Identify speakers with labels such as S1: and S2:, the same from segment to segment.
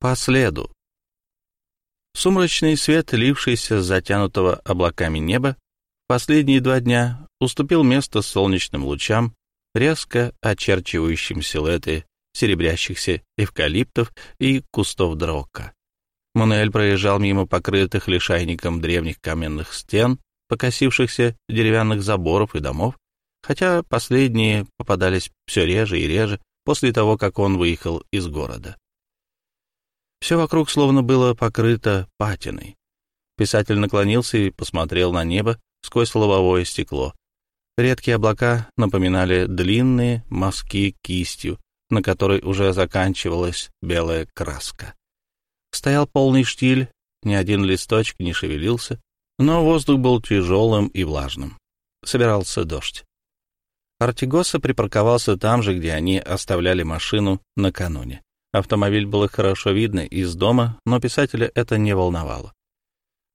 S1: По следу. Сумрачный свет, лившийся с затянутого облаками неба, последние два дня уступил место солнечным лучам, резко очерчивающим силуэты серебрящихся эвкалиптов и кустов дрока. Мануэль проезжал мимо покрытых лишайником древних каменных стен, покосившихся деревянных заборов и домов, хотя последние попадались все реже и реже после того, как он выехал из города. Все вокруг словно было покрыто патиной. Писатель наклонился и посмотрел на небо сквозь лобовое стекло. Редкие облака напоминали длинные мазки кистью, на которой уже заканчивалась белая краска. Стоял полный штиль, ни один листочек не шевелился, но воздух был тяжелым и влажным. Собирался дождь. Артигоса припарковался там же, где они оставляли машину накануне. Автомобиль было хорошо видно из дома, но писателя это не волновало.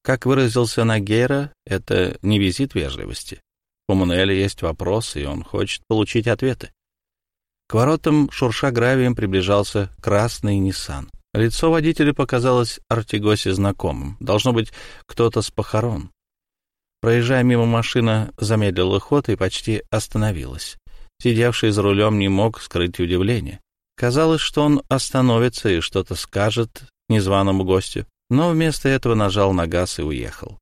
S1: Как выразился Нагера, это не визит вежливости. У Мануэля есть вопрос, и он хочет получить ответы. К воротам, шурша гравием, приближался красный Ниссан. Лицо водителя показалось Артигосе знакомым. Должно быть, кто-то с похорон. Проезжая мимо машина, замедлила ход и почти остановилась. Сидевший за рулем не мог скрыть удивление. Казалось, что он остановится и что-то скажет незваному гостю, но вместо этого нажал на газ и уехал.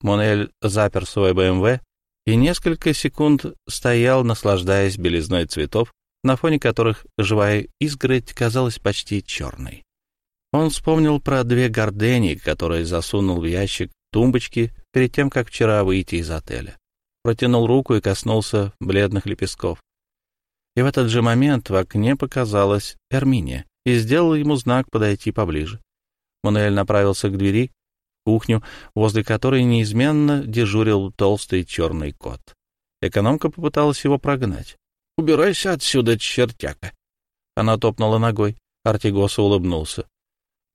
S1: Монель запер свой БМВ и несколько секунд стоял, наслаждаясь белизной цветов, на фоне которых живая изгородь казалась почти черной. Он вспомнил про две гордени, которые засунул в ящик тумбочки перед тем, как вчера выйти из отеля. Протянул руку и коснулся бледных лепестков. И в этот же момент в окне показалась Эрминия и сделала ему знак подойти поближе. Мануэль направился к двери, кухню, возле которой неизменно дежурил толстый черный кот. Экономка попыталась его прогнать. «Убирайся отсюда, чертяка!» Она топнула ногой. Артигоса улыбнулся.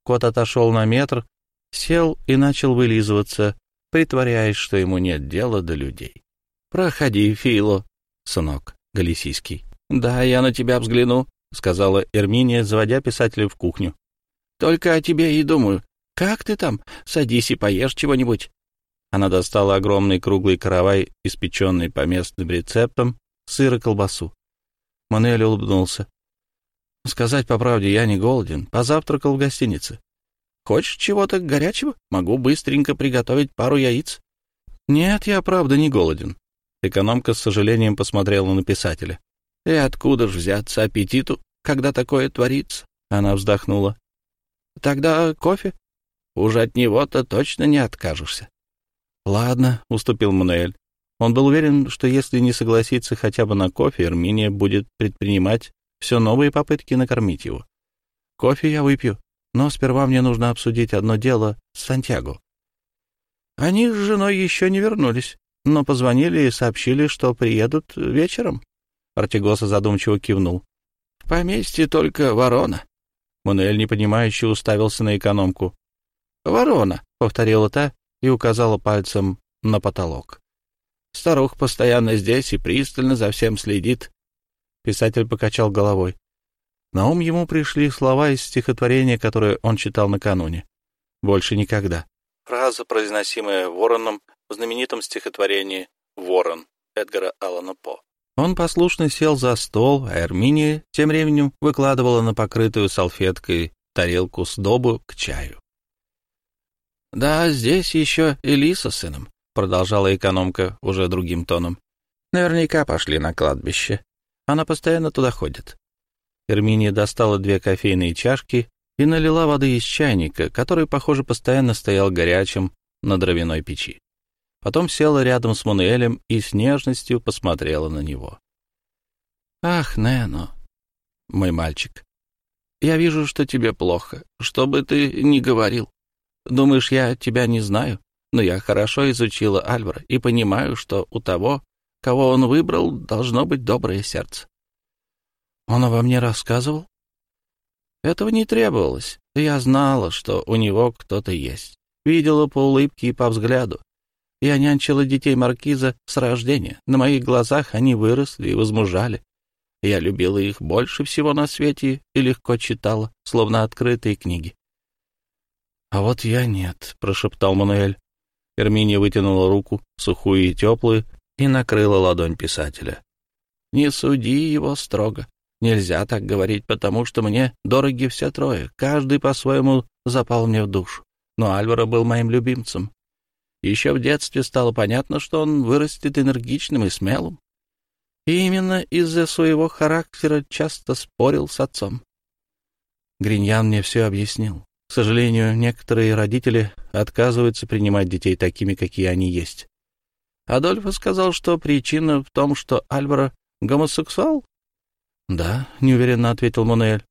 S1: Кот отошел на метр, сел и начал вылизываться, притворяясь, что ему нет дела до людей. «Проходи, Фило, сынок галисийский». «Да, я на тебя взгляну», — сказала Эрминия, заводя писателя в кухню. «Только о тебе и думаю. Как ты там? Садись и поешь чего-нибудь». Она достала огромный круглый каравай, испеченный по местным рецептам, сыр и колбасу. Мануэль улыбнулся. «Сказать по правде, я не голоден. Позавтракал в гостинице. Хочешь чего-то горячего? Могу быстренько приготовить пару яиц». «Нет, я правда не голоден». Экономка с сожалением посмотрела на писателя. И откуда ж взяться аппетиту, когда такое творится? Она вздохнула. Тогда кофе? Уж от него-то точно не откажешься. Ладно, уступил Мануэль. Он был уверен, что если не согласиться хотя бы на кофе, Эрминия будет предпринимать все новые попытки накормить его. Кофе я выпью, но сперва мне нужно обсудить одно дело с Сантьяго. Они с женой еще не вернулись, но позвонили и сообщили, что приедут вечером. Артигоса задумчиво кивнул. — В поместье только ворона. Мануэль непонимающе уставился на экономку. — Ворона, — повторила та и указала пальцем на потолок. — Старуха постоянно здесь и пристально за всем следит. Писатель покачал головой. На ум ему пришли слова из стихотворения, которое он читал накануне. «Больше никогда». Фраза, произносимая Вороном в знаменитом стихотворении «Ворон» Эдгара Аллана По. Он послушно сел за стол, а Эрминия тем временем выкладывала на покрытую салфеткой тарелку с добу к чаю. — Да, здесь еще Элиса с сыном, — продолжала экономка уже другим тоном. — Наверняка пошли на кладбище. Она постоянно туда ходит. Эрминия достала две кофейные чашки и налила воды из чайника, который, похоже, постоянно стоял горячим на дровяной печи. Потом села рядом с Мануэлем и с нежностью посмотрела на него. «Ах, Нено, мой мальчик, я вижу, что тебе плохо, что бы ты ни говорил. Думаешь, я тебя не знаю, но я хорошо изучила Альвара и понимаю, что у того, кого он выбрал, должно быть доброе сердце. Он обо мне рассказывал? Этого не требовалось. Я знала, что у него кто-то есть. Видела по улыбке и по взгляду. Я нянчила детей маркиза с рождения. На моих глазах они выросли и возмужали. Я любила их больше всего на свете и легко читала, словно открытые книги. — А вот я нет, — прошептал Мануэль. Эрминия вытянула руку, сухую и теплую, и накрыла ладонь писателя. — Не суди его строго. Нельзя так говорить, потому что мне дороги все трое. Каждый по-своему запал мне в душу. Но Альваро был моим любимцем. Еще в детстве стало понятно, что он вырастет энергичным и смелым. И именно из-за своего характера часто спорил с отцом. Гриньян мне все объяснил. К сожалению, некоторые родители отказываются принимать детей такими, какие они есть. Адольфо сказал, что причина в том, что Альваро гомосексуал, «Да», — неуверенно ответил Монуэль.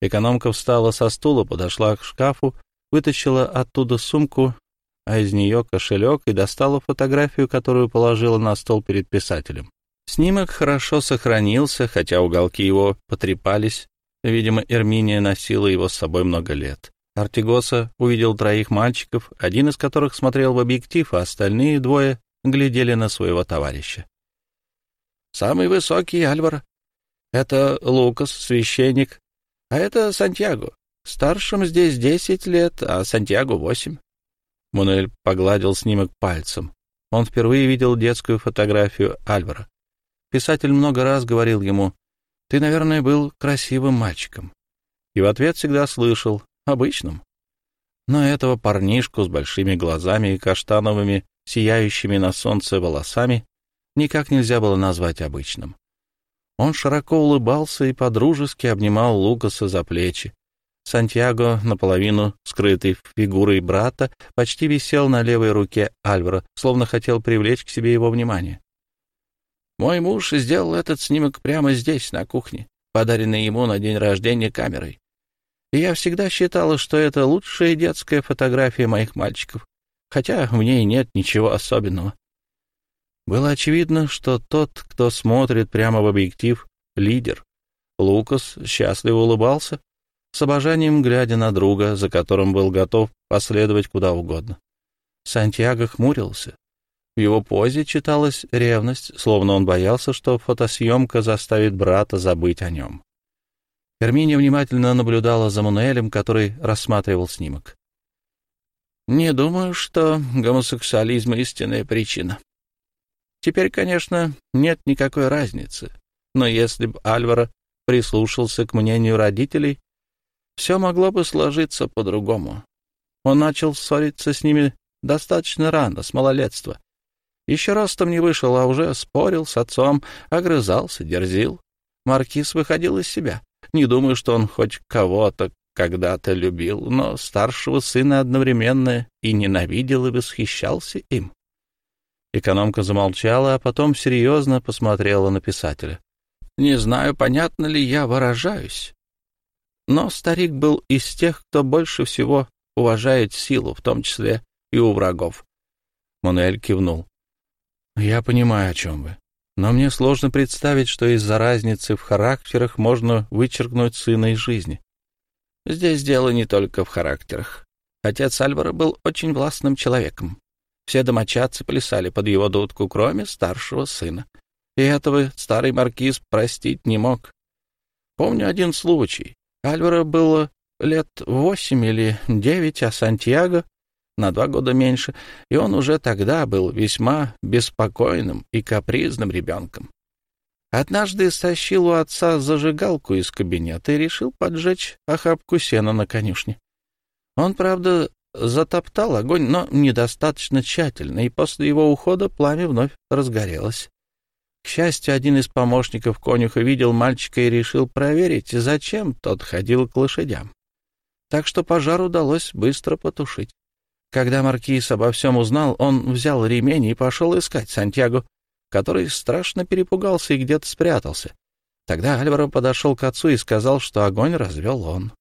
S1: Экономка встала со стула, подошла к шкафу, вытащила оттуда сумку, а из нее кошелек и достала фотографию, которую положила на стол перед писателем. Снимок хорошо сохранился, хотя уголки его потрепались. Видимо, Эрминия носила его с собой много лет. Артигоса увидел троих мальчиков, один из которых смотрел в объектив, а остальные двое глядели на своего товарища. «Самый высокий Альвар это Лукас, священник, а это Сантьяго. Старшим здесь десять лет, а Сантьяго восемь. Мануэль погладил снимок пальцем. Он впервые видел детскую фотографию Альвара. Писатель много раз говорил ему, «Ты, наверное, был красивым мальчиком». И в ответ всегда слышал, «Обычным». Но этого парнишку с большими глазами и каштановыми, сияющими на солнце волосами никак нельзя было назвать обычным. Он широко улыбался и подружески обнимал Лукаса за плечи. Сантьяго, наполовину скрытый фигурой брата, почти висел на левой руке Альвара, словно хотел привлечь к себе его внимание. «Мой муж сделал этот снимок прямо здесь, на кухне, подаренный ему на день рождения камерой. И я всегда считала, что это лучшая детская фотография моих мальчиков, хотя в ней нет ничего особенного. Было очевидно, что тот, кто смотрит прямо в объектив, — лидер. Лукас счастливо улыбался, с обожанием глядя на друга, за которым был готов последовать куда угодно. Сантьяго хмурился. В его позе читалась ревность, словно он боялся, что фотосъемка заставит брата забыть о нем. Эрминия внимательно наблюдала за Мануэлем, который рассматривал снимок. «Не думаю, что гомосексуализм — истинная причина», Теперь, конечно, нет никакой разницы, но если бы Альваро прислушался к мнению родителей, все могло бы сложиться по-другому. Он начал ссориться с ними достаточно рано, с малолетства. Еще раз там не вышел, а уже спорил с отцом, огрызался, дерзил. Маркиз выходил из себя. Не думаю, что он хоть кого-то когда-то любил, но старшего сына одновременно и ненавидел, и восхищался им. Экономка замолчала, а потом серьезно посмотрела на писателя. «Не знаю, понятно ли я выражаюсь, но старик был из тех, кто больше всего уважает силу, в том числе и у врагов». Мануэль кивнул. «Я понимаю, о чем вы. Но мне сложно представить, что из-за разницы в характерах можно вычеркнуть сына из жизни. Здесь дело не только в характерах. Отец Альвара был очень властным человеком. Все домочадцы плясали под его дудку, кроме старшего сына. И этого старый маркиз простить не мог. Помню один случай. Альваро было лет восемь или девять, а Сантьяго на два года меньше, и он уже тогда был весьма беспокойным и капризным ребенком. Однажды стащил у отца зажигалку из кабинета и решил поджечь охапку сена на конюшне. Он, правда, затоптал огонь, но недостаточно тщательно, и после его ухода пламя вновь разгорелось. К счастью, один из помощников конюха видел мальчика и решил проверить, зачем тот ходил к лошадям. Так что пожар удалось быстро потушить. Когда маркиз обо всем узнал, он взял ремень и пошел искать Сантьяго, который страшно перепугался и где-то спрятался. Тогда Альваро подошел к отцу и сказал, что огонь развел он.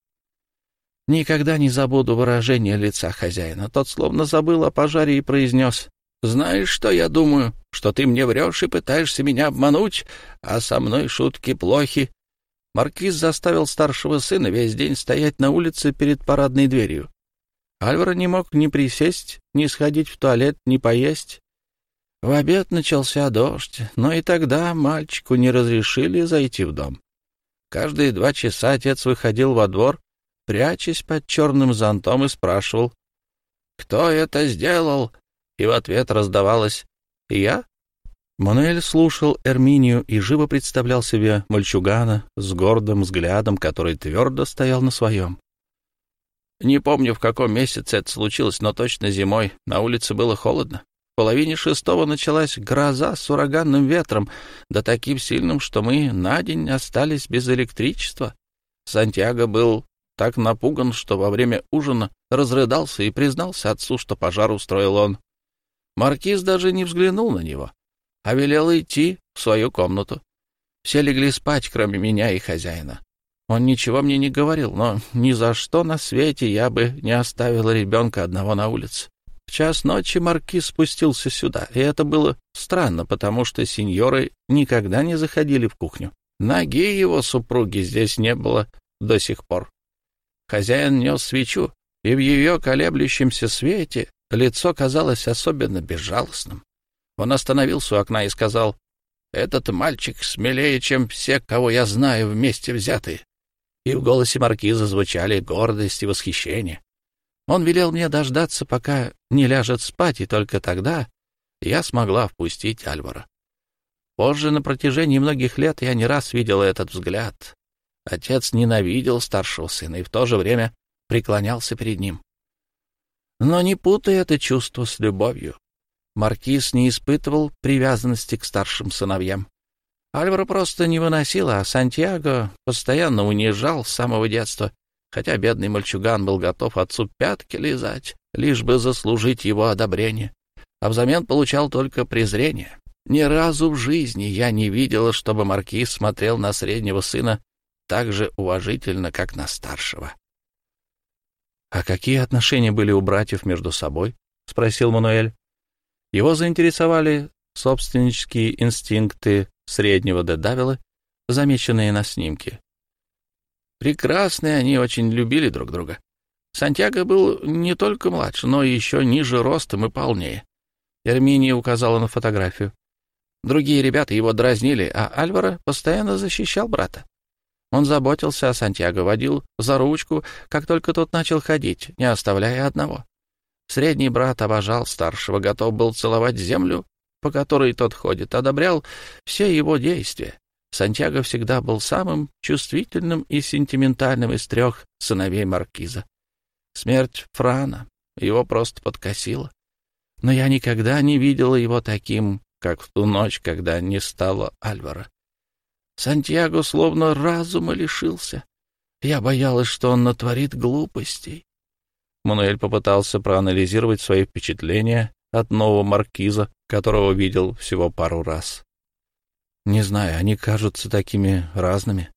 S1: Никогда не забуду выражение лица хозяина. Тот словно забыл о пожаре и произнес. «Знаешь, что я думаю? Что ты мне врешь и пытаешься меня обмануть, а со мной шутки плохи». Маркиз заставил старшего сына весь день стоять на улице перед парадной дверью. Альваро не мог ни присесть, ни сходить в туалет, ни поесть. В обед начался дождь, но и тогда мальчику не разрешили зайти в дом. Каждые два часа отец выходил во двор, прячась под черным зонтом, и спрашивал, «Кто это сделал?» И в ответ раздавалось «Я?» Мануэль слушал Эрминию и живо представлял себе мальчугана с гордым взглядом, который твердо стоял на своем. Не помню, в каком месяце это случилось, но точно зимой. На улице было холодно. В половине шестого началась гроза с ураганным ветром, да таким сильным, что мы на день остались без электричества. Сантьяго был так напуган, что во время ужина разрыдался и признался отцу, что пожар устроил он. Маркиз даже не взглянул на него, а велел идти в свою комнату. Все легли спать, кроме меня и хозяина. Он ничего мне не говорил, но ни за что на свете я бы не оставила ребенка одного на улице. В час ночи маркиз спустился сюда, и это было странно, потому что сеньоры никогда не заходили в кухню. Ноги его супруги здесь не было до сих пор. Хозяин нес свечу, и в ее колеблющемся свете лицо казалось особенно безжалостным. Он остановился у окна и сказал, «Этот мальчик смелее, чем все, кого я знаю, вместе взятые и в голосе маркиза звучали гордость и восхищение. Он велел мне дождаться, пока не ляжет спать, и только тогда я смогла впустить Альвара. Позже, на протяжении многих лет, я не раз видела этот взгляд. Отец ненавидел старшего сына и в то же время преклонялся перед ним. Но не путай это чувство с любовью. Маркиз не испытывал привязанности к старшим сыновьям. Альваро просто не выносил, а Сантьяго постоянно унижал с самого детства, хотя бедный мальчуган был готов отцу пятки лизать, лишь бы заслужить его одобрение, а взамен получал только презрение. Ни разу в жизни я не видела, чтобы маркиз смотрел на среднего сына так же уважительно, как на старшего. — А какие отношения были у братьев между собой? — спросил Мануэль. Его заинтересовали собственнические инстинкты среднего Дедавила, замеченные на снимке. Прекрасные они очень любили друг друга. Сантьяго был не только младше, но еще ниже ростом и полнее. Эрминия указала на фотографию. Другие ребята его дразнили, а Альвара постоянно защищал брата. Он заботился о Сантьяго, водил за ручку, как только тот начал ходить, не оставляя одного. Средний брат обожал старшего, готов был целовать землю по которой тот ходит, одобрял все его действия. Сантьяго всегда был самым чувствительным и сентиментальным из трех сыновей маркиза. Смерть Франа его просто подкосила. Но я никогда не видела его таким, как в ту ночь, когда не стало Альвара. Сантьяго словно разума лишился. Я боялась, что он натворит глупостей. Мануэль попытался проанализировать свои впечатления от нового маркиза, которого видел всего пару раз. Не знаю, они кажутся такими разными.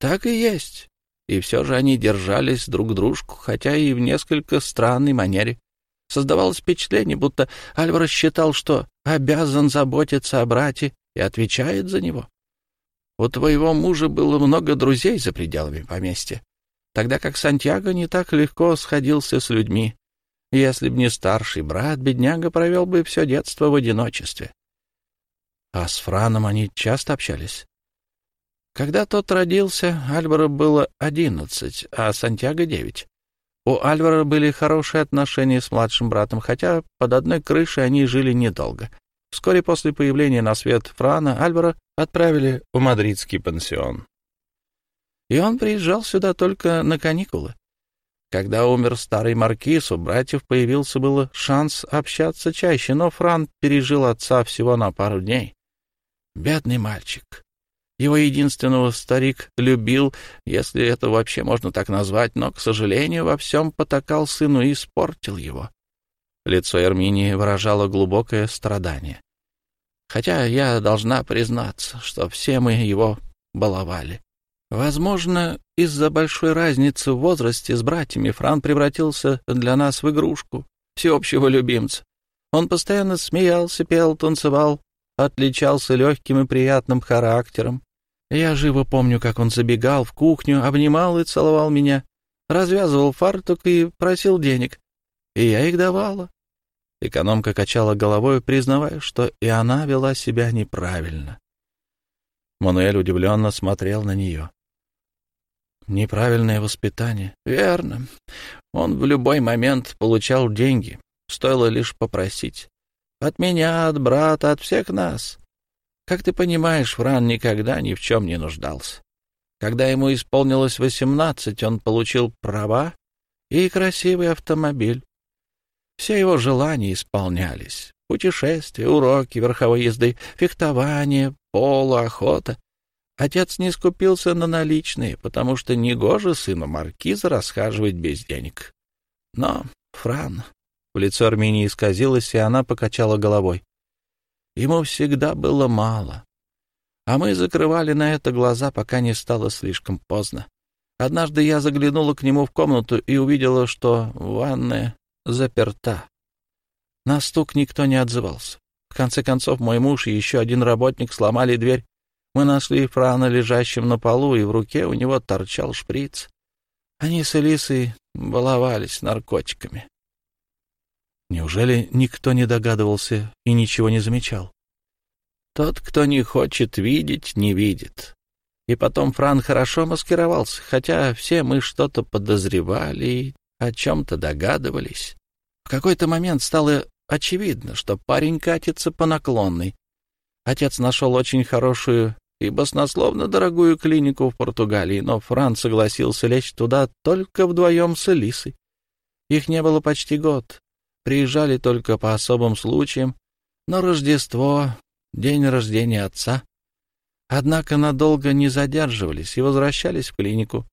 S1: Так и есть. И все же они держались друг дружку, хотя и в несколько странной манере. Создавалось впечатление, будто Альваро считал, что обязан заботиться о брате и отвечает за него. У твоего мужа было много друзей за пределами поместья, тогда как Сантьяго не так легко сходился с людьми, если б не старший брат, бедняга провел бы все детство в одиночестве. А с Франом они часто общались. Когда тот родился, Альвара было одиннадцать, а Сантьяго — девять. У Альвара были хорошие отношения с младшим братом, хотя под одной крышей они жили недолго. Вскоре после появления на свет Франа Альвара отправили в мадридский пансион. И он приезжал сюда только на каникулы. Когда умер старый маркиз, у братьев появился было шанс общаться чаще, но Фран пережил отца всего на пару дней. Бедный мальчик. Его единственного старик любил, если это вообще можно так назвать, но, к сожалению, во всем потакал сыну и испортил его. Лицо Эрминии выражало глубокое страдание. Хотя я должна признаться, что все мы его баловали. Возможно, из-за большой разницы в возрасте с братьями Фран превратился для нас в игрушку, всеобщего любимца. Он постоянно смеялся, пел, танцевал, отличался легким и приятным характером. Я живо помню, как он забегал в кухню, обнимал и целовал меня, развязывал фартук и просил денег. И я их давала. Экономка качала головой, признавая, что и она вела себя неправильно. Мануэль удивленно смотрел на нее. Неправильное воспитание. Верно. Он в любой момент получал деньги. Стоило лишь попросить. От меня, от брата, от всех нас. Как ты понимаешь, Фран никогда ни в чем не нуждался. Когда ему исполнилось восемнадцать, он получил права и красивый автомобиль. Все его желания исполнялись. Путешествия, уроки верховой езды, фехтование, поло, охота. Отец не скупился на наличные, потому что негоже сыну маркиза расхаживать без денег. Но, Фран... В лицо Арминии исказилось, и она покачала головой. Ему всегда было мало. А мы закрывали на это глаза, пока не стало слишком поздно. Однажды я заглянула к нему в комнату и увидела, что ванная заперта. На стук никто не отзывался. В конце концов, мой муж и еще один работник сломали дверь мы нашли Франа лежащим на полу, и в руке у него торчал шприц. Они с Элисой баловались наркотиками. Неужели никто не догадывался и ничего не замечал? Тот, кто не хочет видеть, не видит. И потом Фран хорошо маскировался, хотя все мы что-то подозревали и о чем-то догадывались. В какой-то момент стало очевидно, что парень катится по наклонной. Отец нашел очень хорошую и баснословно дорогую клинику в Португалии, но Фран согласился лечь туда только вдвоем с Элисой. Их не было почти год, приезжали только по особым случаям, но Рождество, день рождения отца. Однако надолго не задерживались и возвращались в клинику.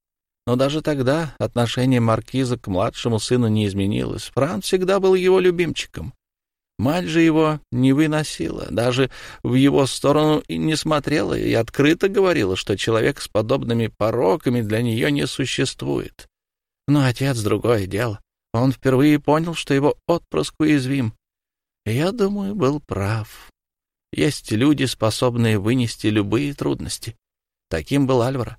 S1: Но даже тогда отношение маркиза к младшему сыну не изменилось. Фран всегда был его любимчиком. Мать же его не выносила, даже в его сторону и не смотрела, и открыто говорила, что человек с подобными пороками для нее не существует. Но отец — другое дело. Он впервые понял, что его отпрыск уязвим. Я думаю, был прав. Есть люди, способные вынести любые трудности. Таким был Альвара.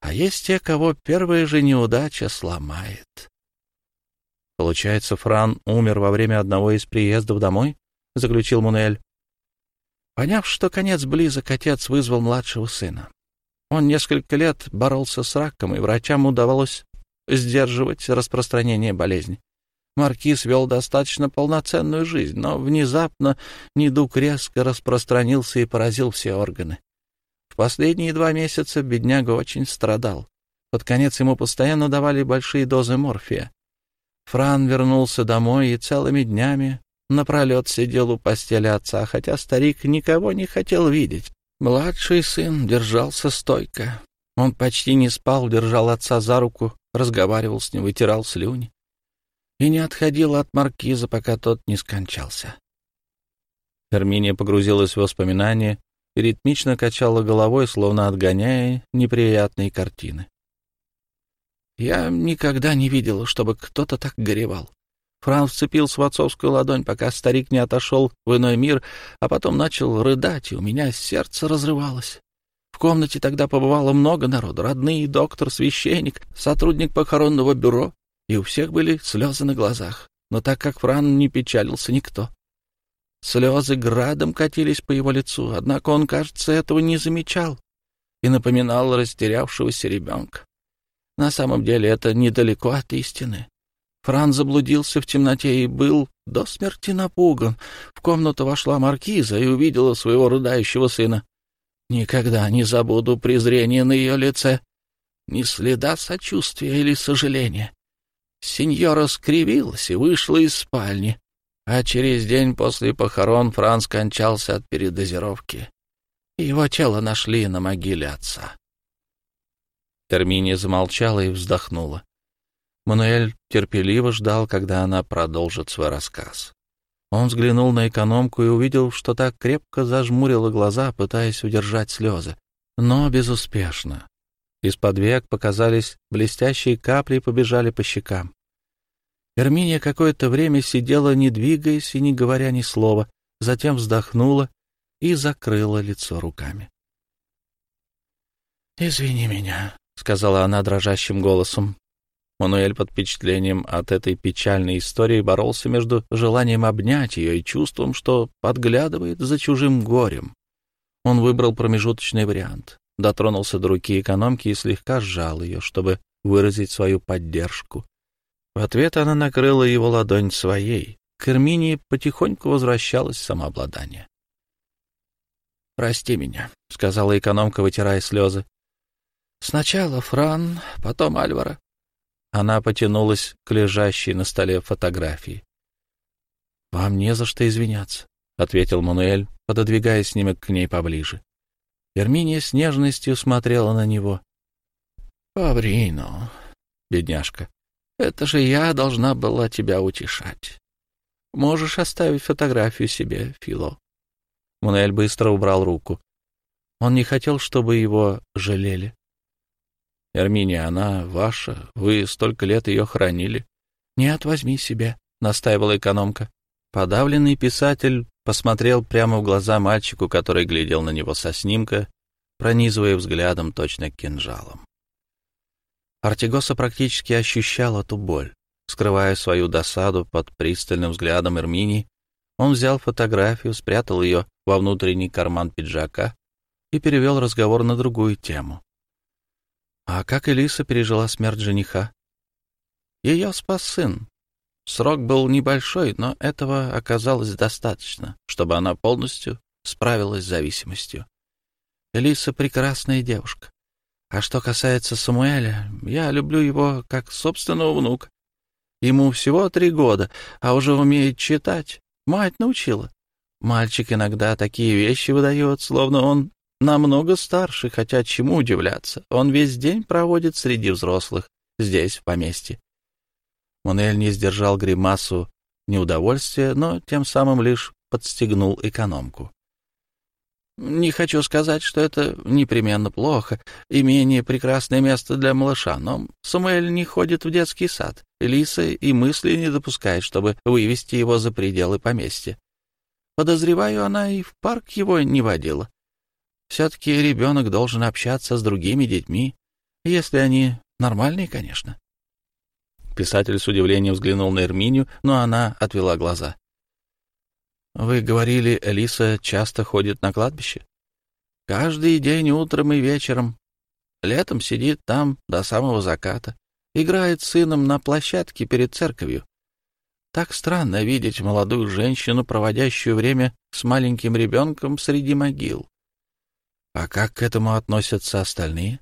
S1: А есть те, кого первая же неудача сломает. Получается, Фран умер во время одного из приездов домой? — заключил Мунель. Поняв, что конец близок, отец вызвал младшего сына. Он несколько лет боролся с раком, и врачам удавалось сдерживать распространение болезни. Маркиз вел достаточно полноценную жизнь, но внезапно недуг резко распространился и поразил все органы. В последние два месяца бедняга очень страдал. Под конец ему постоянно давали большие дозы морфия. Фран вернулся домой и целыми днями напролет сидел у постели отца, хотя старик никого не хотел видеть. Младший сын держался стойко. Он почти не спал, держал отца за руку, разговаривал с ним, вытирал слюни и не отходил от маркиза, пока тот не скончался. Эрминия погрузилась в воспоминания ритмично качала головой, словно отгоняя неприятные картины. Я никогда не видел, чтобы кто-то так горевал. Франц вцепился в отцовскую ладонь, пока старик не отошел в иной мир, а потом начал рыдать, и у меня сердце разрывалось. В комнате тогда побывало много народу, родные, доктор, священник, сотрудник похоронного бюро, и у всех были слезы на глазах. Но так как Фран не печалился никто. Слезы градом катились по его лицу, однако он, кажется, этого не замечал и напоминал растерявшегося ребенка. На самом деле это недалеко от истины. Фран заблудился в темноте и был до смерти напуган. В комнату вошла маркиза и увидела своего рыдающего сына. Никогда не забуду презрение на ее лице. Ни следа сочувствия или сожаления. Сеньора скривилась и вышла из спальни, а через день после похорон Франц скончался от передозировки. Его тело нашли на могиле отца. Терминия замолчала и вздохнула. Мануэль терпеливо ждал, когда она продолжит свой рассказ. Он взглянул на экономку и увидел, что так крепко зажмурила глаза, пытаясь удержать слезы. Но безуспешно. Из-под век показались блестящие капли и побежали по щекам. Эрминия какое-то время сидела, не двигаясь и не говоря ни слова, затем вздохнула и закрыла лицо руками. «Извини меня», — сказала она дрожащим голосом. Мануэль под впечатлением от этой печальной истории боролся между желанием обнять ее и чувством, что подглядывает за чужим горем. Он выбрал промежуточный вариант, дотронулся до руки экономки и слегка сжал ее, чтобы выразить свою поддержку. В ответ она накрыла его ладонь своей. К Эрминии потихоньку возвращалось самообладание. «Прости меня», — сказала экономка, вытирая слезы. «Сначала Фран, потом Альвара. Она потянулась к лежащей на столе фотографии. «Вам не за что извиняться», — ответил Мануэль, пододвигая снимок к ней поближе. Эрминия с нежностью смотрела на него. «Паврино, бедняжка, это же я должна была тебя утешать. Можешь оставить фотографию себе, Фило». Мануэль быстро убрал руку. Он не хотел, чтобы его жалели. Эрминия, она ваша, вы столько лет ее хранили. — Нет, возьми себе, — настаивала экономка. Подавленный писатель посмотрел прямо в глаза мальчику, который глядел на него со снимка, пронизывая взглядом точно кинжалом. Артигоса практически ощущал эту боль. Скрывая свою досаду под пристальным взглядом Эрминии, он взял фотографию, спрятал ее во внутренний карман пиджака и перевел разговор на другую тему. А как Элиса пережила смерть жениха? Ее спас сын. Срок был небольшой, но этого оказалось достаточно, чтобы она полностью справилась с зависимостью. Элиса — прекрасная девушка. А что касается Самуэля, я люблю его как собственного внука. Ему всего три года, а уже умеет читать. Мать научила. Мальчик иногда такие вещи выдает, словно он намного старше, хотя чему удивляться. Он весь день проводит среди взрослых, здесь, в поместье. Монель не сдержал гримасу неудовольствия, но тем самым лишь подстегнул экономку. Не хочу сказать, что это непременно плохо, имение — прекрасное место для малыша, но Самуэль не ходит в детский сад, Лиса и мысли не допускает, чтобы вывести его за пределы поместья. Подозреваю, она и в парк его не водила. Все-таки ребенок должен общаться с другими детьми, если они нормальные, конечно. Писатель с удивлением взглянул на Эрминию, но она отвела глаза. «Вы говорили, Элиса часто ходит на кладбище?» «Каждый день утром и вечером. Летом сидит там до самого заката. Играет с сыном на площадке перед церковью. Так странно видеть молодую женщину, проводящую время с маленьким ребенком среди могил. А как к этому относятся остальные?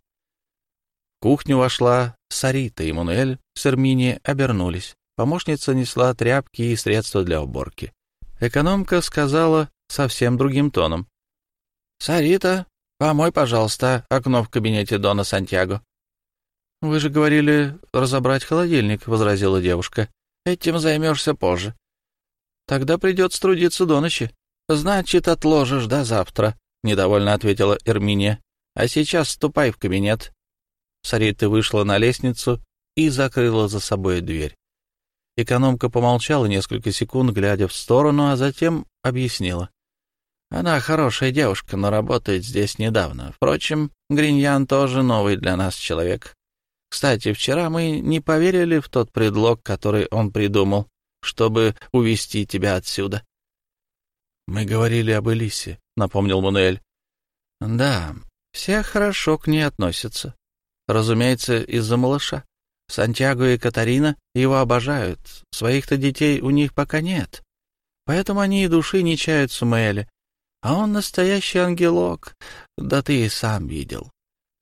S1: В кухню вошла Сарита и Мануэль с Эрмини обернулись. Помощница несла тряпки и средства для уборки. Экономка сказала совсем другим тоном. — Сарита, помой, пожалуйста, окно в кабинете Дона Сантьяго. — Вы же говорили разобрать холодильник, — возразила девушка. — Этим займешься позже. — Тогда придется трудиться до ночи. — Значит, отложишь до завтра, — недовольно ответила Эрминия. — А сейчас ступай в кабинет. Сарита вышла на лестницу и закрыла за собой дверь. Экономка помолчала несколько секунд, глядя в сторону, а затем объяснила. Она хорошая девушка, но работает здесь недавно. Впрочем, Гриньян тоже новый для нас человек. Кстати, вчера мы не поверили в тот предлог, который он придумал, чтобы увести тебя отсюда. Мы говорили об Элисе, напомнил Мануэль. Да, все хорошо к ней относятся. Разумеется, из-за малыша. Сантьяго и Катарина его обожают. Своих-то детей у них пока нет. Поэтому они и души не чают Сумэля. А он настоящий ангелок. Да ты и сам видел.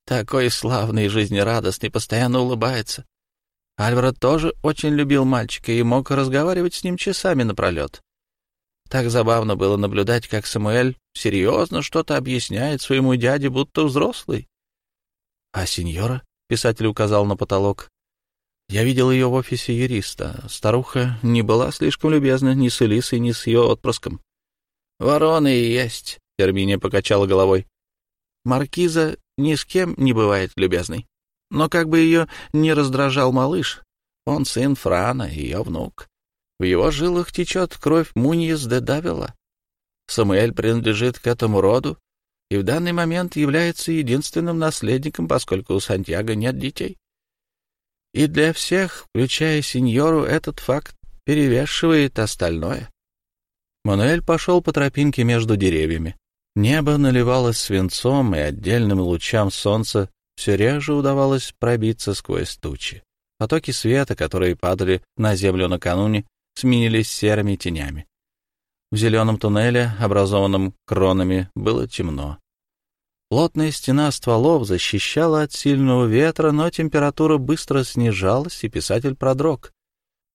S1: Такой славный жизнерадостный, постоянно улыбается. Альвара тоже очень любил мальчика и мог разговаривать с ним часами напролет. Так забавно было наблюдать, как Самуэль серьезно что-то объясняет своему дяде, будто взрослый. — А сеньора? — писатель указал на потолок. Я видел ее в офисе юриста. Старуха не была слишком любезна ни с Элисой, ни с ее отпрыском. — Вороны есть, — Эрминия покачала головой. Маркиза ни с кем не бывает любезной. Но как бы ее не раздражал малыш, он сын Франа, ее внук. В его жилах течет кровь Муньес де Давила. Самуэль принадлежит к этому роду и в данный момент является единственным наследником, поскольку у Сантьяго нет детей. И для всех, включая сеньору, этот факт перевешивает остальное. Мануэль пошел по тропинке между деревьями. Небо наливалось свинцом, и отдельным лучам солнца все реже удавалось пробиться сквозь тучи. Потоки света, которые падали на землю накануне, сменились серыми тенями. В зеленом туннеле, образованном кронами, было темно. Плотная стена стволов защищала от сильного ветра, но температура быстро снижалась, и писатель продрог.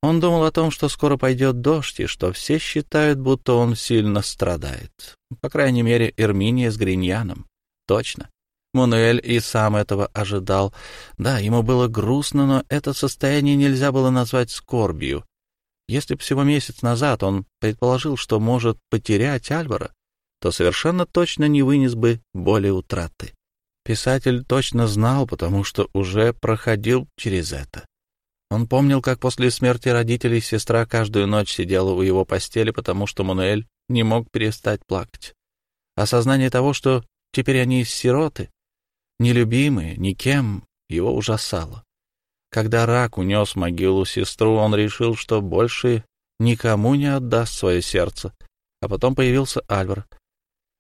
S1: Он думал о том, что скоро пойдет дождь, и что все считают, будто он сильно страдает. По крайней мере, Эрминия с Гриньяном. Точно. Мануэль и сам этого ожидал. Да, ему было грустно, но это состояние нельзя было назвать скорбью. Если бы всего месяц назад он предположил, что может потерять Альвара, то совершенно точно не вынес бы боли утраты. Писатель точно знал, потому что уже проходил через это. Он помнил, как после смерти родителей сестра каждую ночь сидела у его постели, потому что Мануэль не мог перестать плакать. Осознание того, что теперь они сироты, нелюбимые, никем, его ужасало. Когда рак унес могилу сестру, он решил, что больше никому не отдаст свое сердце. А потом появился Альвар.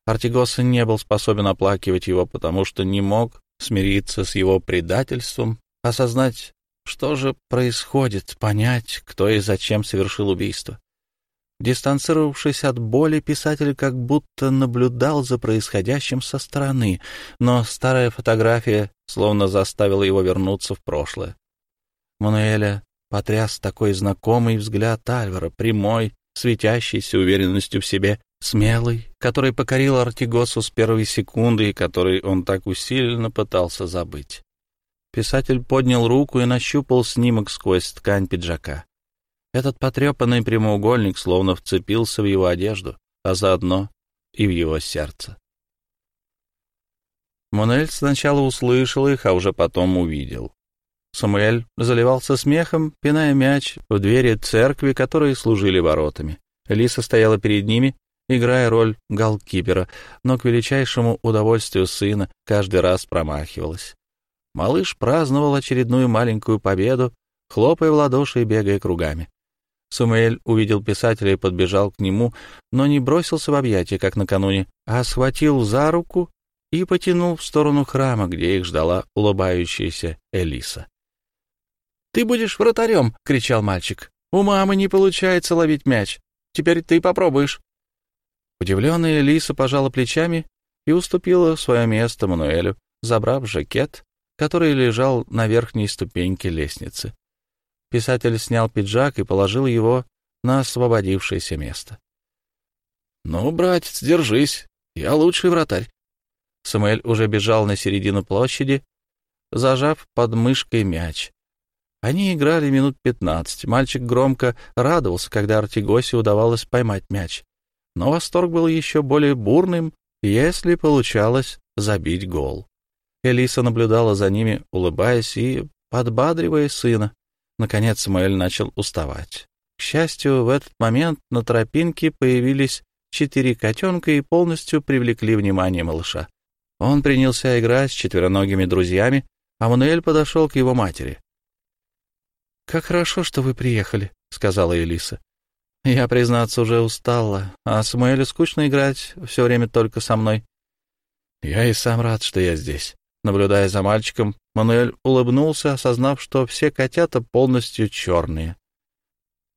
S1: Артигоса не был способен оплакивать его, потому что не мог смириться с его предательством, осознать что же происходит, понять, кто и зачем совершил убийство. Дистанцировавшись от боли, писатель как будто наблюдал за происходящим со стороны, но старая фотография словно заставила его вернуться в прошлое. Мануэля потряс такой знакомый взгляд Альвара, прямой, светящийся уверенностью в себе, смелый, который покорил Артигосу с первой секунды и который он так усиленно пытался забыть. Писатель поднял руку и нащупал снимок сквозь ткань пиджака. Этот потрепанный прямоугольник словно вцепился в его одежду, а заодно и в его сердце. Монель сначала услышал их, а уже потом увидел. Самуэль заливался смехом, пиная мяч в двери церкви, которые служили воротами. Лиса стояла перед ними, играя роль галкипера, но к величайшему удовольствию сына каждый раз промахивалась. Малыш праздновал очередную маленькую победу, хлопая в ладоши и бегая кругами. Самуэль увидел писателя и подбежал к нему, но не бросился в объятия, как накануне, а схватил за руку и потянул в сторону храма, где их ждала улыбающаяся Элиса. — Ты будешь вратарем! — кричал мальчик. — У мамы не получается ловить мяч. Теперь ты попробуешь. Удивленная Элиса пожала плечами и уступила свое место Мануэлю, забрав жакет который лежал на верхней ступеньке лестницы. Писатель снял пиджак и положил его на освободившееся место. — Ну, братец, держись, я лучший вратарь. Самуэль уже бежал на середину площади, зажав под мышкой мяч. Они играли минут пятнадцать. Мальчик громко радовался, когда Артигосе удавалось поймать мяч. Но восторг был еще более бурным, если получалось забить гол. Элиса наблюдала за ними, улыбаясь и подбадривая сына. Наконец Самуэль начал уставать. К счастью, в этот момент на тропинке появились четыре котенка и полностью привлекли внимание малыша. Он принялся играть с четвероногими друзьями, а Мануэль подошел к его матери. «Как хорошо, что вы приехали», — сказала Элиса. «Я, признаться, уже устала, а Самуэлю скучно играть все время только со мной». «Я и сам рад, что я здесь», Наблюдая за мальчиком, Мануэль улыбнулся, осознав, что все котята полностью черные.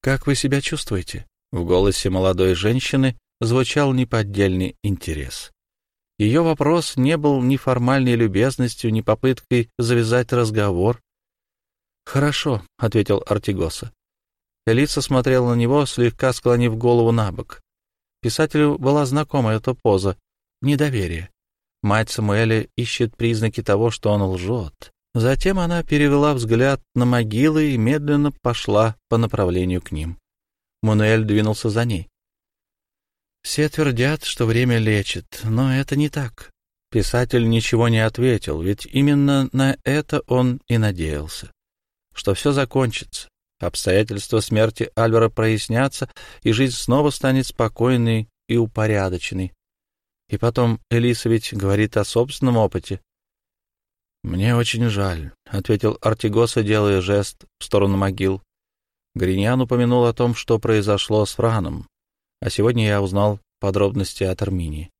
S1: «Как вы себя чувствуете?» В голосе молодой женщины звучал неподдельный интерес. Ее вопрос не был ни формальной любезностью, ни попыткой завязать разговор. «Хорошо», — ответил Артигоса. Элиса смотрела на него, слегка склонив голову на бок. Писателю была знакома эта поза — недоверие. Мать Самуэля ищет признаки того, что он лжет. Затем она перевела взгляд на могилы и медленно пошла по направлению к ним. Мануэль двинулся за ней. Все твердят, что время лечит, но это не так. Писатель ничего не ответил, ведь именно на это он и надеялся. Что все закончится, обстоятельства смерти Альвара прояснятся, и жизнь снова станет спокойной и упорядоченной. И потом, Элиса ведь говорит о собственном опыте. «Мне очень жаль», — ответил Артигоса, делая жест в сторону могил. Гриньян упомянул о том, что произошло с Франом, а сегодня я узнал подробности от Арминии.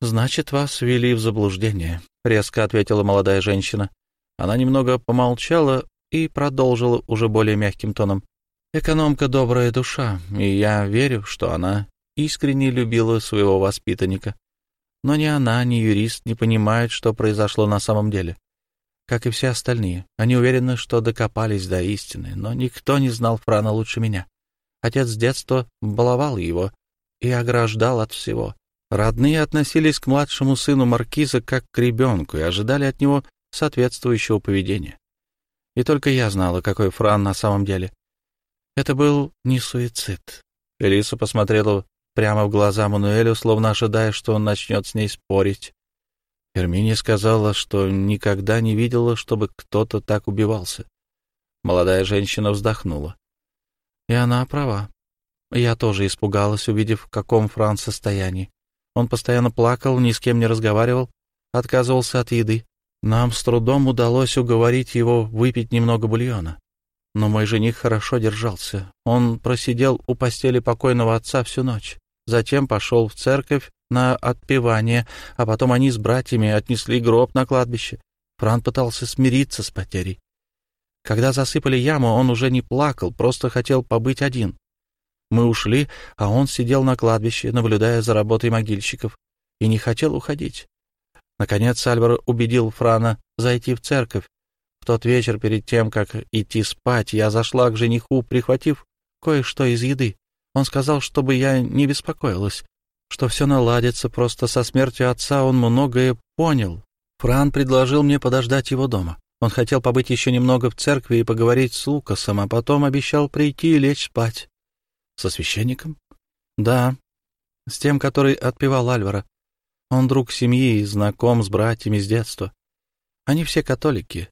S1: «Значит, вас ввели в заблуждение», — резко ответила молодая женщина. Она немного помолчала и продолжила уже более мягким тоном. «Экономка добрая душа, и я верю, что она искренне любила своего воспитанника. Но ни она, ни юрист не понимают, что произошло на самом деле. Как и все остальные, они уверены, что докопались до истины, но никто не знал Франа лучше меня. Отец с детства баловал его и ограждал от всего. Родные относились к младшему сыну маркиза как к ребенку и ожидали от него соответствующего поведения. И только я знала, какой Фран на самом деле. Это был не суицид. Элиса посмотрела прямо в глаза Мануэлю, словно ожидая, что он начнет с ней спорить. Эрминия сказала, что никогда не видела, чтобы кто-то так убивался. Молодая женщина вздохнула. И она права. Я тоже испугалась, увидев, в каком Франц состоянии. Он постоянно плакал, ни с кем не разговаривал, отказывался от еды. Нам с трудом удалось уговорить его выпить немного бульона. Но мой жених хорошо держался. Он просидел у постели покойного отца всю ночь. Затем пошел в церковь на отпевание, а потом они с братьями отнесли гроб на кладбище. Фран пытался смириться с потерей. Когда засыпали яму, он уже не плакал, просто хотел побыть один. Мы ушли, а он сидел на кладбище, наблюдая за работой могильщиков, и не хотел уходить. Наконец Альвар убедил Франа зайти в церковь. В тот вечер, перед тем, как идти спать, я зашла к жениху, прихватив кое-что из еды. Он сказал, чтобы я не беспокоилась, что все наладится, просто со смертью отца он многое понял. Фран предложил мне подождать его дома. Он хотел побыть еще немного в церкви и поговорить с Лукасом, а потом обещал прийти и лечь спать. Со священником? Да, с тем, который отпевал Альвара. Он друг семьи и знаком с братьями с детства. Они все католики.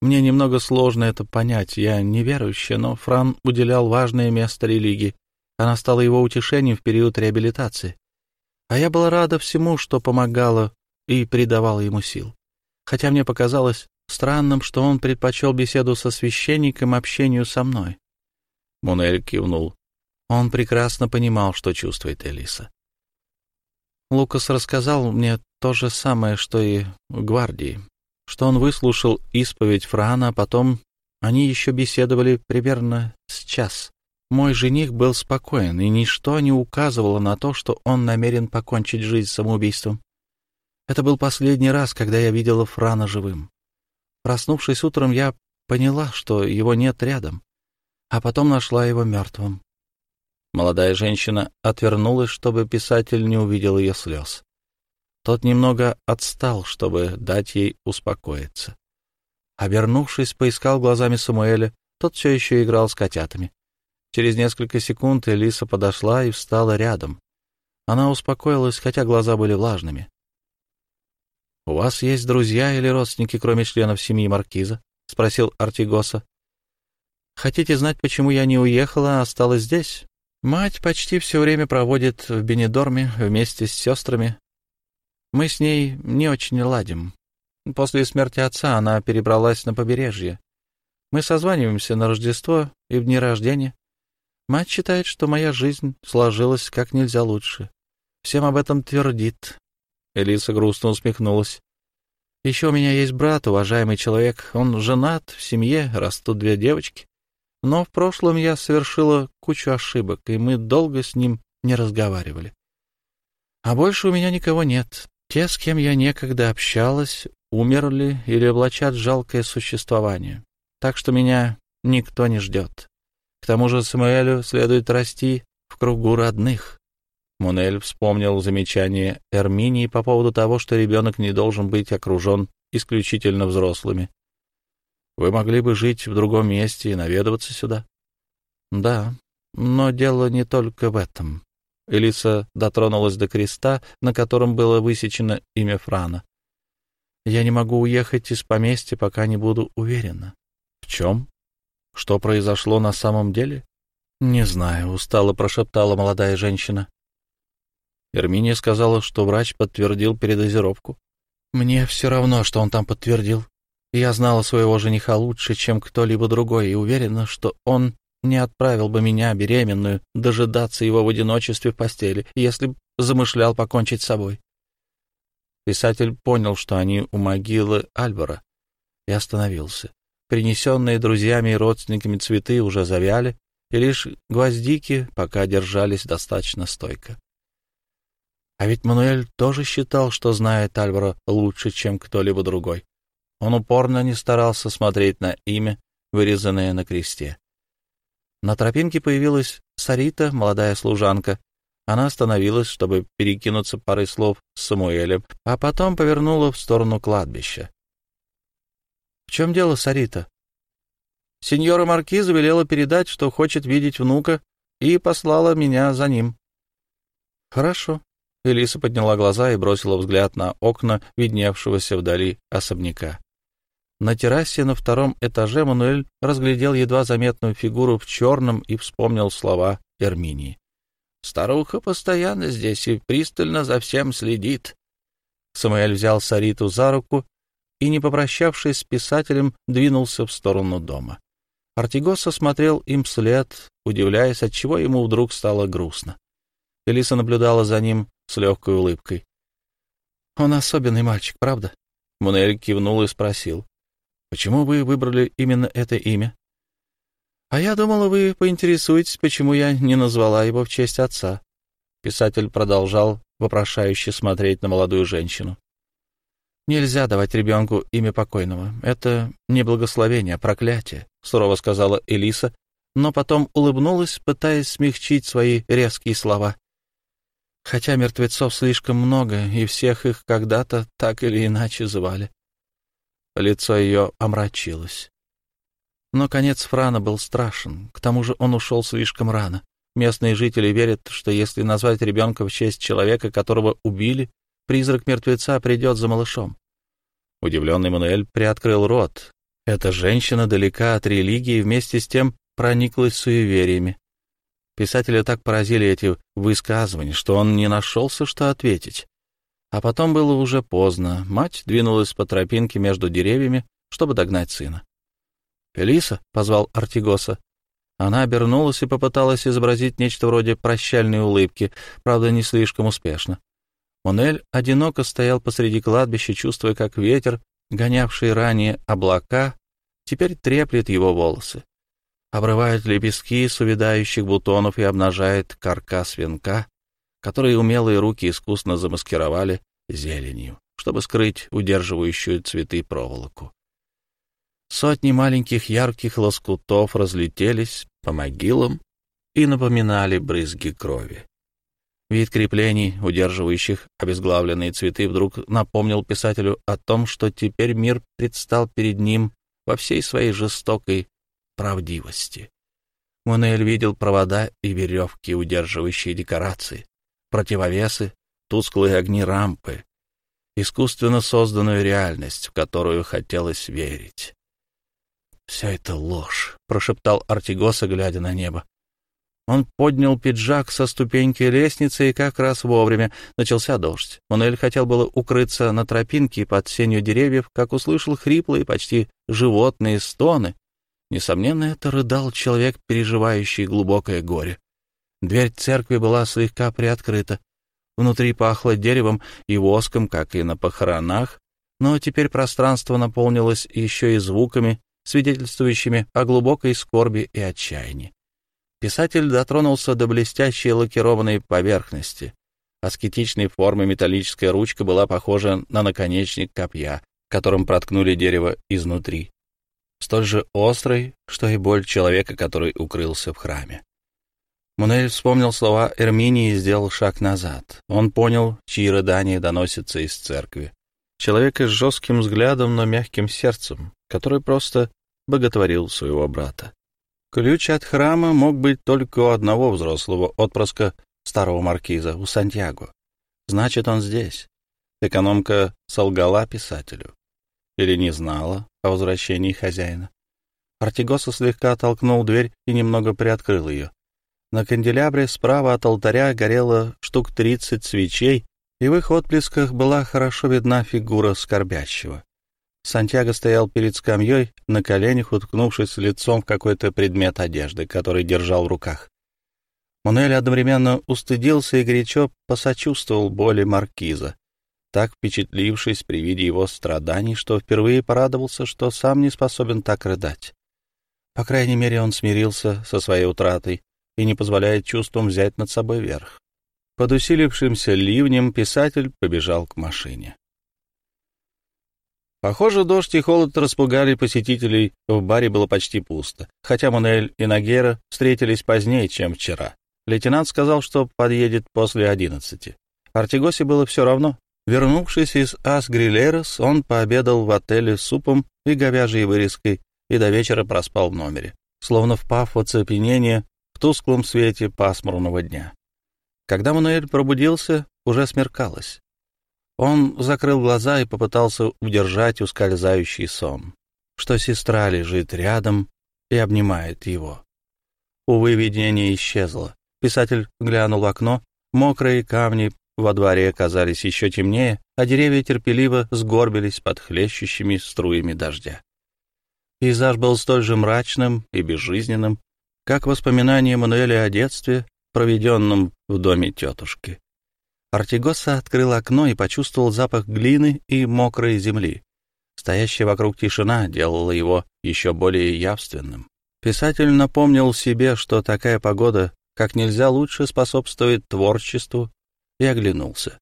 S1: Мне немного сложно это понять, я неверующая, но Фран уделял важное место религии. Она стала его утешением в период реабилитации. А я была рада всему, что помогала и придавала ему сил. Хотя мне показалось странным, что он предпочел беседу со священником общению со мной. Мунель кивнул. Он прекрасно понимал, что чувствует Элиса. Лукас рассказал мне то же самое, что и гвардии, что он выслушал исповедь Франа, а потом они еще беседовали примерно с час. Мой жених был спокоен, и ничто не указывало на то, что он намерен покончить жизнь самоубийством. Это был последний раз, когда я видела Франа живым. Проснувшись утром, я поняла, что его нет рядом, а потом нашла его мертвым. Молодая женщина отвернулась, чтобы писатель не увидел ее слез. Тот немного отстал, чтобы дать ей успокоиться. Обернувшись, поискал глазами Самуэля, тот все еще играл с котятами. Через несколько секунд Элиса подошла и встала рядом. Она успокоилась, хотя глаза были влажными. — У вас есть друзья или родственники, кроме членов семьи Маркиза? — спросил Артигоса. — Хотите знать, почему я не уехала, а осталась здесь? Мать почти все время проводит в Бенедорме вместе с сестрами. Мы с ней не очень ладим. После смерти отца она перебралась на побережье. Мы созваниваемся на Рождество и в дни рождения. Мать считает, что моя жизнь сложилась как нельзя лучше. Всем об этом твердит. Элиса грустно усмехнулась. Еще у меня есть брат, уважаемый человек. Он женат, в семье, растут две девочки. Но в прошлом я совершила кучу ошибок, и мы долго с ним не разговаривали. А больше у меня никого нет. Те, с кем я некогда общалась, умерли или облачат жалкое существование. Так что меня никто не ждет. К тому же Самуэлю следует расти в кругу родных. Мунель вспомнил замечание Эрминии по поводу того, что ребенок не должен быть окружен исключительно взрослыми. Вы могли бы жить в другом месте и наведываться сюда. Да, но дело не только в этом. Элиса дотронулась до креста, на котором было высечено имя Франа. Я не могу уехать из поместья, пока не буду уверена. В чем? Что произошло на самом деле? Не знаю, устало прошептала молодая женщина. Эрминия сказала, что врач подтвердил передозировку. Мне все равно, что он там подтвердил. Я знала своего жениха лучше, чем кто-либо другой, и уверена, что он не отправил бы меня, беременную, дожидаться его в одиночестве в постели, если б замышлял покончить с собой. Писатель понял, что они у могилы Альвара, и остановился. Принесенные друзьями и родственниками цветы уже завяли, и лишь гвоздики пока держались достаточно стойко. А ведь Мануэль тоже считал, что знает Альвара лучше, чем кто-либо другой. Он упорно не старался смотреть на имя, вырезанное на кресте. На тропинке появилась Сарита, молодая служанка. Она остановилась, чтобы перекинуться парой слов с Самуэлем, а потом повернула в сторону кладбища. — В чем дело, Сарита? Сеньора Маркиза велела передать, что хочет видеть внука, и послала меня за ним. — Хорошо. Элиса подняла глаза и бросила взгляд на окна видневшегося вдали особняка. На террасе на втором этаже Мануэль разглядел едва заметную фигуру в черном и вспомнил слова Эрминии. «Старуха постоянно здесь и пристально за всем следит». Самуэль взял Сариту за руку и, не попрощавшись с писателем, двинулся в сторону дома. Артигоса смотрел им вслед, удивляясь, отчего ему вдруг стало грустно. Элиса наблюдала за ним с легкой улыбкой. «Он особенный мальчик, правда?» Мунель кивнул и спросил. Почему вы выбрали именно это имя? А я думала, вы поинтересуетесь, почему я не назвала его в честь отца. Писатель продолжал вопрошающе смотреть на молодую женщину. Нельзя давать ребенку имя покойного. Это не благословение, а проклятие, сурово сказала Элиса, но потом улыбнулась, пытаясь смягчить свои резкие слова. Хотя мертвецов слишком много, и всех их когда-то так или иначе звали. Лицо ее омрачилось. Но конец Франа был страшен, к тому же он ушел слишком рано. Местные жители верят, что если назвать ребенка в честь человека, которого убили, призрак мертвеца придет за малышом. Удивленный Мануэль приоткрыл рот. Эта женщина далека от религии и вместе с тем прониклась суевериями. Писателя так поразили эти высказывания, что он не нашелся, что ответить. А потом было уже поздно. Мать двинулась по тропинке между деревьями, чтобы догнать сына. «Элиса?» — позвал Артигоса. Она обернулась и попыталась изобразить нечто вроде прощальной улыбки, правда, не слишком успешно. Монель одиноко стоял посреди кладбища, чувствуя, как ветер, гонявший ранее облака, теперь треплет его волосы, обрывает лепестки с увядающих бутонов и обнажает каркас венка, которые умелые руки искусно замаскировали зеленью, чтобы скрыть удерживающую цветы проволоку. Сотни маленьких ярких лоскутов разлетелись по могилам и напоминали брызги крови. Вид креплений, удерживающих обезглавленные цветы, вдруг напомнил писателю о том, что теперь мир предстал перед ним во всей своей жестокой правдивости. Монель видел провода и веревки, удерживающие декорации, противовесы, тусклые огни рампы, искусственно созданную реальность, в которую хотелось верить. «Все это ложь», — прошептал Артигоса, глядя на небо. Он поднял пиджак со ступеньки лестницы, и как раз вовремя начался дождь. Мануэль хотел было укрыться на тропинке под сенью деревьев, как услышал хриплые, почти животные стоны. Несомненно, это рыдал человек, переживающий глубокое горе. Дверь церкви была слегка приоткрыта. Внутри пахло деревом и воском, как и на похоронах, но теперь пространство наполнилось еще и звуками, свидетельствующими о глубокой скорби и отчаянии. Писатель дотронулся до блестящей лакированной поверхности. Аскетичной формы металлическая ручка была похожа на наконечник копья, которым проткнули дерево изнутри. Столь же острой, что и боль человека, который укрылся в храме. Мунель вспомнил слова Эрминии и сделал шаг назад. Он понял, чьи рыдания доносятся из церкви. Человека с жестким взглядом, но мягким сердцем, который просто боготворил своего брата. Ключ от храма мог быть только у одного взрослого отпрыска старого маркиза, у Сантьяго. Значит, он здесь. Экономка солгала писателю. Или не знала о возвращении хозяина. Артигоса слегка толкнул дверь и немного приоткрыл ее. На канделябре справа от алтаря горело штук тридцать свечей, и в их отблесках была хорошо видна фигура скорбящего. Сантьяго стоял перед скамьей, на коленях уткнувшись лицом в какой-то предмет одежды, который держал в руках. Мануэль одновременно устыдился и горячо посочувствовал боли маркиза, так впечатлившись при виде его страданий, что впервые порадовался, что сам не способен так рыдать. По крайней мере, он смирился со своей утратой и не позволяет чувствам взять над собой верх. Под усилившимся ливнем писатель побежал к машине. Похоже, дождь и холод распугали посетителей, в баре было почти пусто, хотя Мануэль и Нагера встретились позднее, чем вчера. Лейтенант сказал, что подъедет после одиннадцати. Артигосе было все равно. Вернувшись из Ас-Грилерос, он пообедал в отеле с супом и говяжьей вырезкой и до вечера проспал в номере, словно впав в оцепенение тусклом свете пасмурного дня. Когда Мануэль пробудился, уже смеркалось. Он закрыл глаза и попытался удержать ускользающий сон, что сестра лежит рядом и обнимает его. Увы, видение исчезло. Писатель глянул в окно. Мокрые камни во дворе оказались еще темнее, а деревья терпеливо сгорбились под хлещущими струями дождя. Пейзаж был столь же мрачным и безжизненным, как воспоминания Мануэля о детстве, проведенном в доме тетушки. Артигоса открыл окно и почувствовал запах глины и мокрой земли. Стоящая вокруг тишина делала его еще более явственным. Писатель напомнил себе, что такая погода как нельзя лучше способствует творчеству, и оглянулся.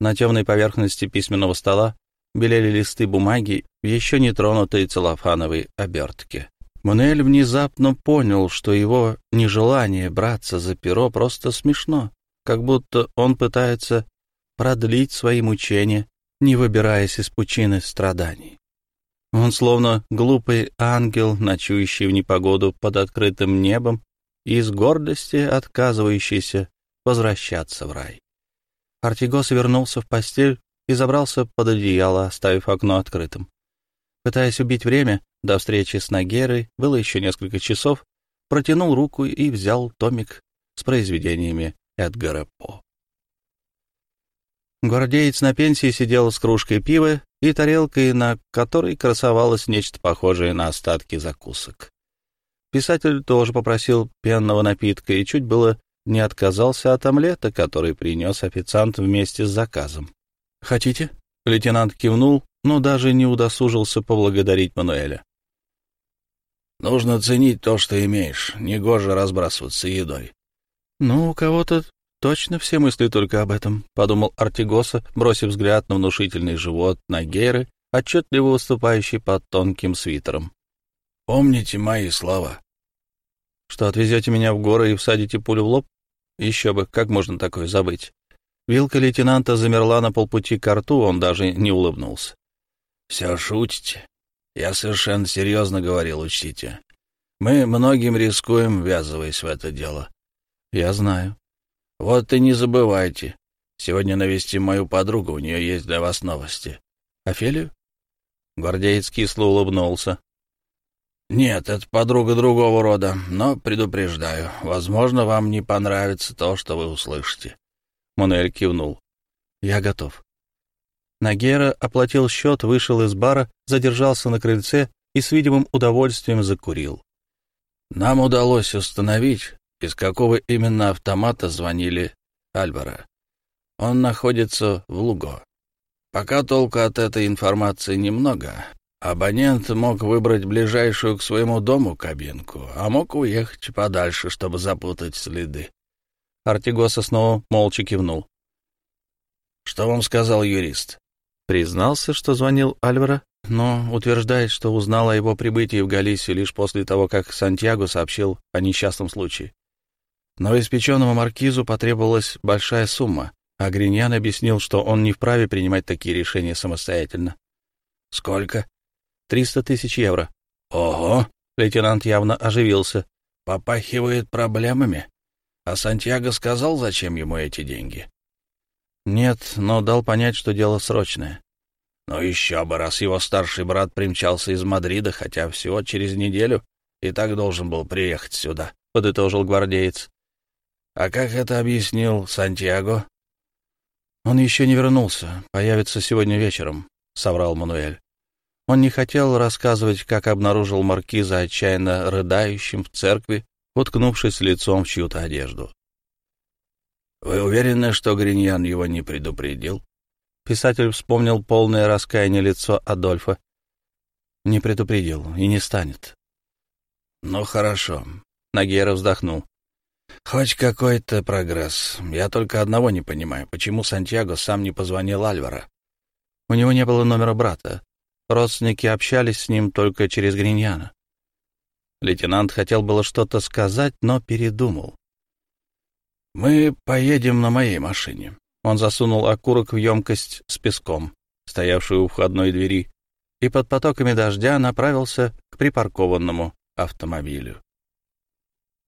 S1: На темной поверхности письменного стола белели листы бумаги в еще не тронутой целлофановой обертке. Мануэль внезапно понял, что его нежелание браться за перо просто смешно, как будто он пытается продлить свои мучения, не выбираясь из пучины страданий. Он словно глупый ангел, ночующий в непогоду под открытым небом, и с гордости отказывающийся возвращаться в рай. Артигос вернулся в постель и забрался под одеяло, оставив окно открытым. Пытаясь убить время, до встречи с Нагерой было еще несколько часов, протянул руку и взял томик с произведениями Эдгара По. Гвардеец на пенсии сидел с кружкой пива и тарелкой, на которой красовалось нечто похожее на остатки закусок. Писатель тоже попросил пенного напитка и чуть было не отказался от омлета, который принес официант вместе с заказом. «Хотите?» — лейтенант кивнул, но даже не удосужился поблагодарить Мануэля. «Нужно ценить то, что имеешь. Негоже разбрасываться едой». «Ну, у кого-то точно все мысли только об этом», — подумал Артигоса, бросив взгляд на внушительный живот на Гейры, отчетливо выступающий под тонким свитером. «Помните мои слова. Что отвезете меня в горы и всадите пулю в лоб? Еще бы, как можно такое забыть? Вилка лейтенанта замерла на полпути к рту, он даже не улыбнулся. — Все шутите. Я совершенно серьезно говорил, учтите. Мы многим рискуем, ввязываясь в это дело. — Я знаю. — Вот и не забывайте. Сегодня навестим мою подругу, у нее есть для вас новости. — Офелию? Гвардеец кисло улыбнулся. «Нет, это подруга другого рода, но предупреждаю, возможно, вам не понравится то, что вы услышите». Мануэль кивнул. «Я готов». Нагера оплатил счет, вышел из бара, задержался на крыльце и с видимым удовольствием закурил. «Нам удалось установить, из какого именно автомата звонили Альвара. Он находится в Луго. Пока толку от этой информации немного, Абонент мог выбрать ближайшую к своему дому кабинку, а мог уехать подальше, чтобы запутать следы. Артигоса снова молча кивнул. «Что вам сказал юрист?» Признался, что звонил Альвара, но утверждает, что узнал о его прибытии в Галисию лишь после того, как Сантьяго сообщил о несчастном случае. Новоиспеченному маркизу потребовалась большая сумма, а Гриньян объяснил, что он не вправе принимать такие решения самостоятельно. «Сколько?» Триста тысяч евро. Ого! Лейтенант явно оживился. Попахивает проблемами. А Сантьяго сказал, зачем ему эти деньги? Нет, но дал понять, что дело срочное. Ну еще бы, раз его старший брат примчался из Мадрида, хотя всего через неделю и так должен был приехать сюда, — подытожил гвардеец. А как это объяснил Сантьяго? «Он еще не вернулся, появится сегодня вечером», — соврал Мануэль. Он не хотел рассказывать, как обнаружил маркиза отчаянно рыдающим в церкви, уткнувшись лицом в чью-то одежду. «Вы уверены, что Гриньян его не предупредил?» Писатель вспомнил полное раскаяние лицо Адольфа. «Не предупредил и не станет». «Ну, хорошо», — Нагера вздохнул. «Хоть какой-то прогресс. Я только одного не понимаю, почему Сантьяго сам не позвонил Альвара. У него не было номера брата. Родственники общались с ним только через Гриньяна. Лейтенант хотел было что-то сказать, но передумал. «Мы поедем на моей машине». Он засунул окурок в емкость с песком, стоявшую у входной двери, и под потоками дождя направился к припаркованному автомобилю.